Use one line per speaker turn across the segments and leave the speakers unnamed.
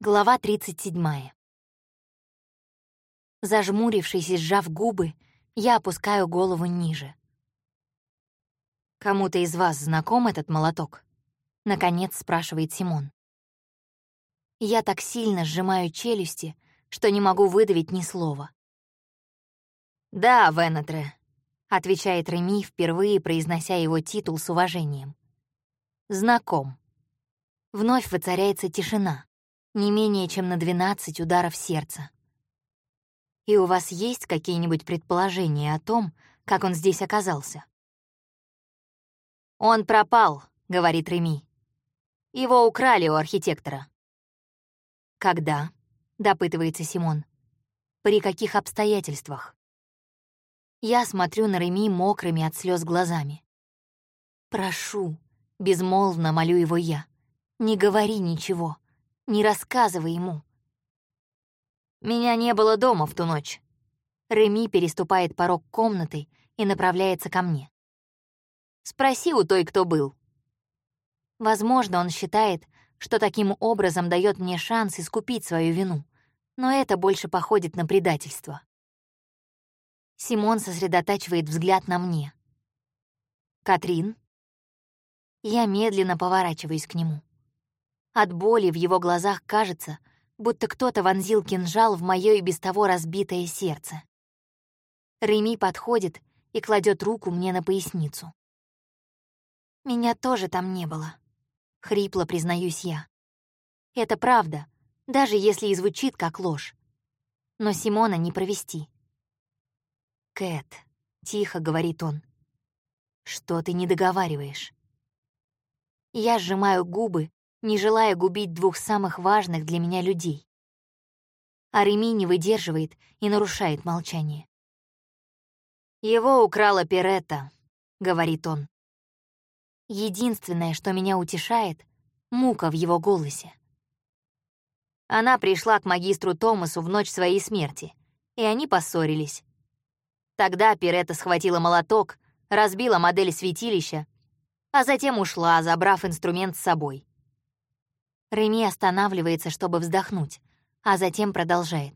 Глава 37. Зажмурившись и сжав губы, я опускаю голову ниже. «Кому-то из вас знаком этот молоток?» — наконец спрашивает Симон. Я так сильно сжимаю челюсти, что не могу выдавить ни слова. «Да, Венетре», — отвечает Реми, впервые произнося его титул с уважением. «Знаком». Вновь воцаряется тишина не менее чем на 12 ударов сердца. И у вас есть какие-нибудь предположения о том, как он здесь оказался? «Он пропал», — говорит Реми. «Его украли у архитектора». «Когда?» — допытывается Симон. «При каких обстоятельствах?» Я смотрю на Реми мокрыми от слез глазами. «Прошу», — безмолвно молю его я, — «не говори ничего. Не рассказывай ему. Меня не было дома в ту ночь. Реми переступает порог комнаты и направляется ко мне. Спроси у той, кто был. Возможно, он считает, что таким образом дает мне шанс искупить свою вину, но это больше походит на предательство. Симон сосредотачивает взгляд на мне. «Катрин?» Я медленно поворачиваюсь к нему. От боли в его глазах кажется, будто кто-то вонзил кинжал в моё и без того разбитое сердце. Реми подходит и кладет руку мне на поясницу. «Меня тоже там не было», — хрипло признаюсь я. «Это правда, даже если и звучит как ложь. Но Симона не провести». «Кэт», — тихо говорит он, — «что ты не договариваешь?» Я сжимаю губы не желая губить двух самых важных для меня людей. А Реми не выдерживает и нарушает молчание. «Его украла Перетта», — говорит он. Единственное, что меня утешает — мука в его голосе. Она пришла к магистру Томасу в ночь своей смерти, и они поссорились. Тогда Перетта схватила молоток, разбила модель святилища, а затем ушла, забрав инструмент с собой. Реми останавливается, чтобы вздохнуть, а затем продолжает.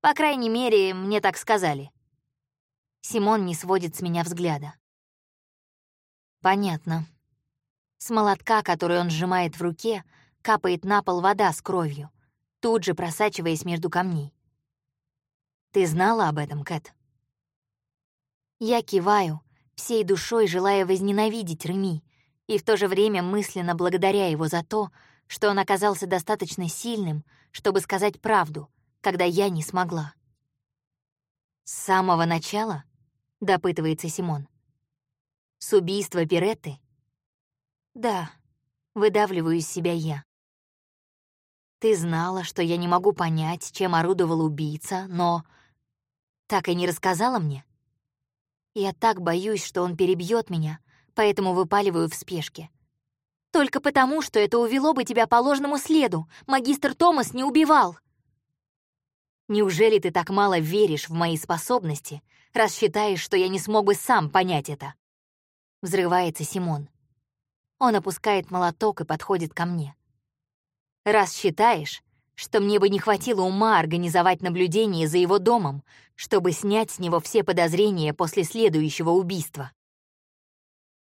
«По крайней мере, мне так сказали». Симон не сводит с меня взгляда. «Понятно». С молотка, который он сжимает в руке, капает на пол вода с кровью, тут же просачиваясь между камней. «Ты знала об этом, Кэт?» Я киваю, всей душой желая возненавидеть Реми, и в то же время мысленно благодаря его за то, что он оказался достаточно сильным, чтобы сказать правду, когда я не смогла. «С самого начала?» — допытывается Симон. «С убийства Пиретты?» «Да», — выдавливаю из себя я. «Ты знала, что я не могу понять, чем орудовал убийца, но...» «Так и не рассказала мне?» «Я так боюсь, что он перебьет меня, поэтому выпаливаю в спешке. «Только потому, что это увело бы тебя по ложному следу. Магистр Томас не убивал!» «Неужели ты так мало веришь в мои способности, раз считаешь, что я не смог бы сам понять это?» Взрывается Симон. Он опускает молоток и подходит ко мне. «Раз считаешь, что мне бы не хватило ума организовать наблюдение за его домом, чтобы снять с него все подозрения после следующего убийства.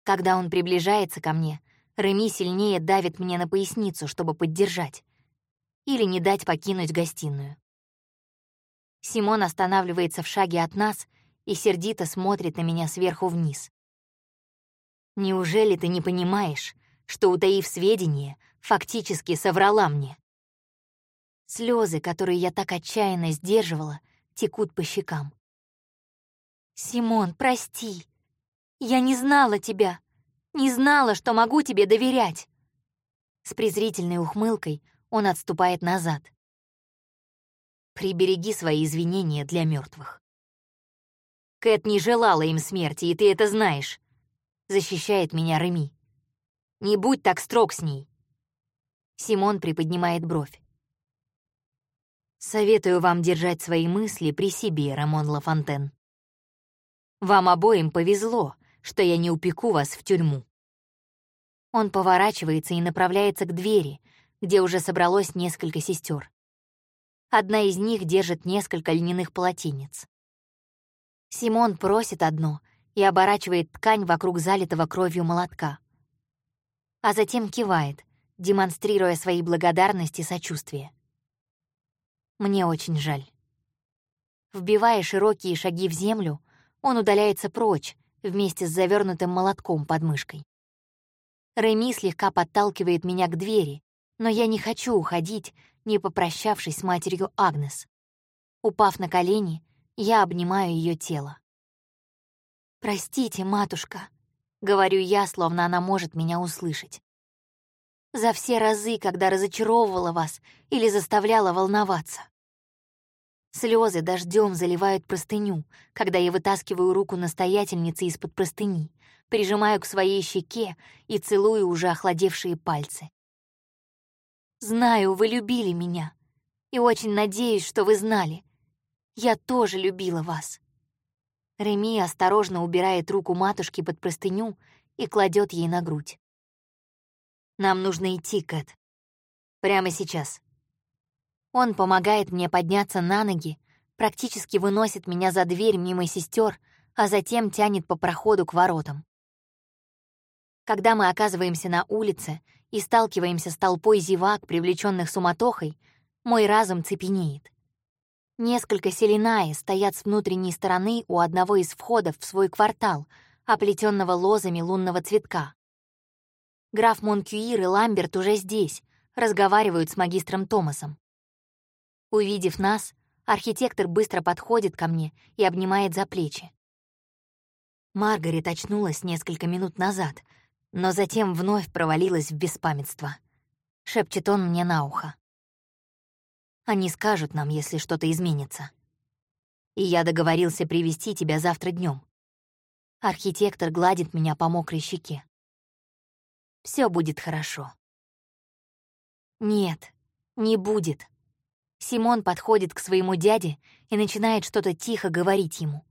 Когда он приближается ко мне, Реми сильнее давит мне на поясницу, чтобы поддержать. Или не дать покинуть гостиную. Симон останавливается в шаге от нас и сердито смотрит на меня сверху вниз. «Неужели ты не понимаешь, что, утаив сведения, фактически соврала мне?» Слезы, которые я так отчаянно сдерживала, текут по щекам. «Симон, прости!» Я не знала тебя, не знала, что могу тебе доверять. С презрительной ухмылкой он отступает назад. Прибереги свои извинения для мертвых. Кэт не желала им смерти, и ты это знаешь. Защищает меня Реми. Не будь так строг с ней. Симон приподнимает бровь. Советую вам держать свои мысли при себе, Рамон Лафонтен. Вам обоим повезло, что я не упеку вас в тюрьму». Он поворачивается и направляется к двери, где уже собралось несколько сестер. Одна из них держит несколько льняных полотенец. Симон просит одно и оборачивает ткань вокруг залитого кровью молотка. А затем кивает, демонстрируя свои благодарность и сочувствие. Мне очень жаль. Вбивая широкие шаги в землю, он удаляется прочь вместе с завернутым молотком под мышкой. Реми слегка подталкивает меня к двери, но я не хочу уходить, не попрощавшись с матерью Агнес. Упав на колени, я обнимаю ее тело. «Простите, матушка», — говорю я, словно она может меня услышать. «За все разы, когда разочаровывала вас или заставляла волноваться». Слезы дождем заливают простыню, когда я вытаскиваю руку настоятельницы из-под простыни, прижимаю к своей щеке и целую уже охладевшие пальцы. Знаю, вы любили меня, и очень надеюсь, что вы знали. Я тоже любила вас. Реми осторожно убирает руку матушки под простыню и кладет ей на грудь. Нам нужно идти, Кэт. Прямо сейчас. Он помогает мне подняться на ноги, практически выносит меня за дверь мимо сестер, а затем тянет по проходу к воротам. Когда мы оказываемся на улице и сталкиваемся с толпой зевак, привлеченных суматохой, мой разум цепенеет. Несколько селенаи стоят с внутренней стороны у одного из входов в свой квартал, оплетенного лозами лунного цветка. Граф Монкюир и Ламберт уже здесь, разговаривают с магистром Томасом. Увидев нас, архитектор быстро подходит ко мне и обнимает за плечи. Маргарет очнулась несколько минут назад, но затем вновь провалилась в беспамятство. Шепчет он мне на ухо. Они скажут нам, если что-то изменится. И я договорился привести тебя завтра днем. Архитектор гладит меня по мокрой щеке. Все будет хорошо. Нет, не будет. Симон подходит к своему дяде и начинает что-то тихо говорить ему.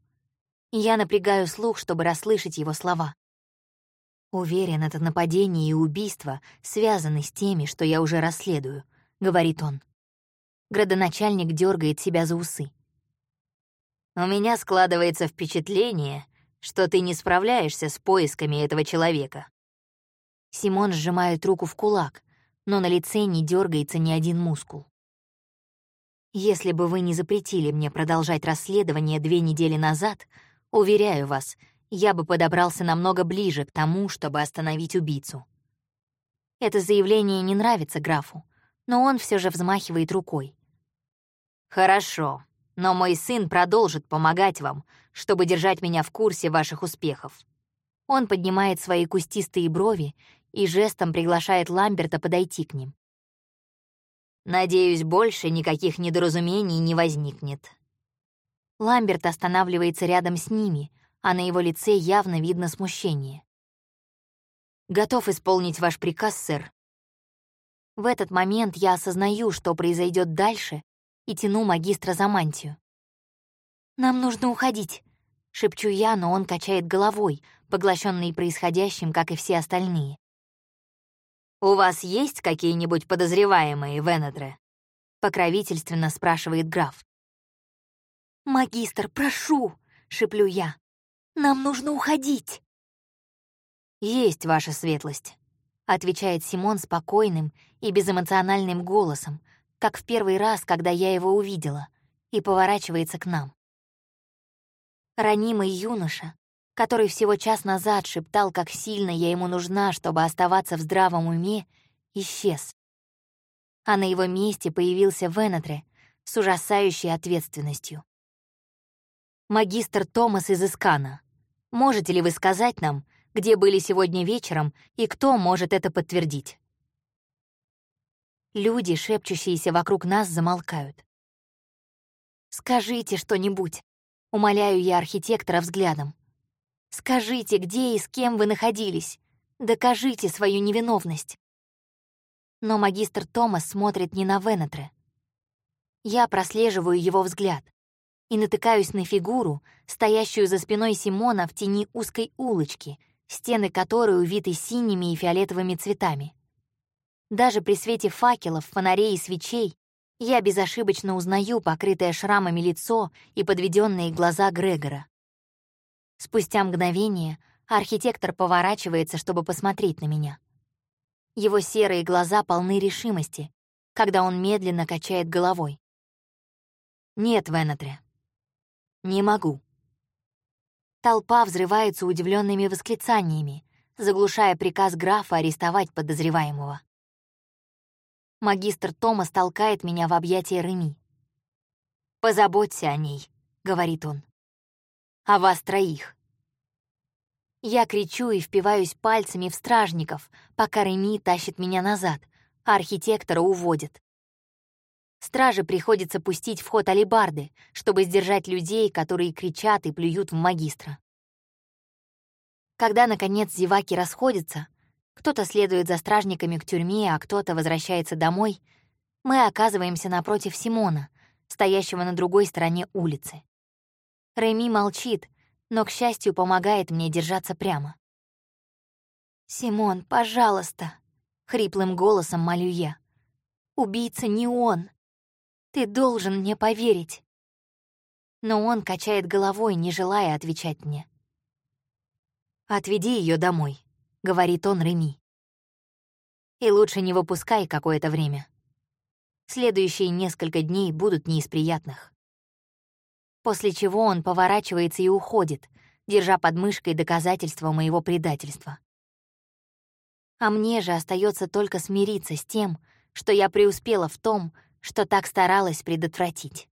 Я напрягаю слух, чтобы расслышать его слова. «Уверен, это нападение и убийство связаны с теми, что я уже расследую», — говорит он. Градоначальник дергает себя за усы. «У меня складывается впечатление, что ты не справляешься с поисками этого человека». Симон сжимает руку в кулак, но на лице не дергается ни один мускул. Если бы вы не запретили мне продолжать расследование две недели назад, уверяю вас, я бы подобрался намного ближе к тому, чтобы остановить убийцу. Это заявление не нравится графу, но он все же взмахивает рукой. «Хорошо, но мой сын продолжит помогать вам, чтобы держать меня в курсе ваших успехов». Он поднимает свои кустистые брови и жестом приглашает Ламберта подойти к ним. Надеюсь, больше никаких недоразумений не возникнет. Ламберт останавливается рядом с ними, а на его лице явно видно смущение. «Готов исполнить ваш приказ, сэр». В этот момент я осознаю, что произойдет дальше, и тяну магистра за мантию. «Нам нужно уходить», — шепчу я, но он качает головой, поглощенный происходящим, как и все остальные. «У вас есть какие-нибудь подозреваемые, Венедре?» — покровительственно спрашивает граф. «Магистр, прошу!» — шеплю я. «Нам нужно уходить!» «Есть ваша светлость», — отвечает Симон спокойным и безэмоциональным голосом, как в первый раз, когда я его увидела, и поворачивается к нам. Ранимый юноша, который всего час назад шептал, как сильно я ему нужна, чтобы оставаться в здравом уме, исчез. А на его месте появился Венетре с ужасающей ответственностью. «Магистр Томас из Искана, можете ли вы сказать нам, где были сегодня вечером и кто может это подтвердить?» Люди, шепчущиеся вокруг нас, замолкают. «Скажите что-нибудь», — умоляю я архитектора взглядом. Скажите, где и с кем вы находились. Докажите свою невиновность. Но магистр Томас смотрит не на Венетре. Я прослеживаю его взгляд и натыкаюсь на фигуру, стоящую за спиной Симона в тени узкой улочки, стены которой увиты синими и фиолетовыми цветами. Даже при свете факелов, фонарей и свечей я безошибочно узнаю покрытое шрамами лицо и подведенные глаза Грегора. Спустя мгновение архитектор поворачивается, чтобы посмотреть на меня. Его серые глаза полны решимости, когда он медленно качает головой. «Нет, Венетре. Не могу». Толпа взрывается удивленными восклицаниями, заглушая приказ графа арестовать подозреваемого. Магистр Томас толкает меня в объятия Реми. «Позаботься о ней», — говорит он. «О вас троих». Я кричу и впиваюсь пальцами в стражников, пока Реми тащит меня назад, а архитектора уводит. Страже приходится пустить в ход алебарды, чтобы сдержать людей, которые кричат и плюют в магистра. Когда, наконец, зеваки расходятся, кто-то следует за стражниками к тюрьме, а кто-то возвращается домой. Мы оказываемся напротив Симона, стоящего на другой стороне улицы. Реми молчит, но, к счастью, помогает мне держаться прямо. «Симон, пожалуйста!» — хриплым голосом молю я. «Убийца не он. Ты должен мне поверить». Но он качает головой, не желая отвечать мне. «Отведи ее домой», — говорит он Реми. «И лучше не выпускай какое-то время. Следующие несколько дней будут не из приятных». После чего он поворачивается и уходит, держа под мышкой доказательства моего предательства. А мне же остается только смириться с тем, что я преуспела в том, что так старалась предотвратить.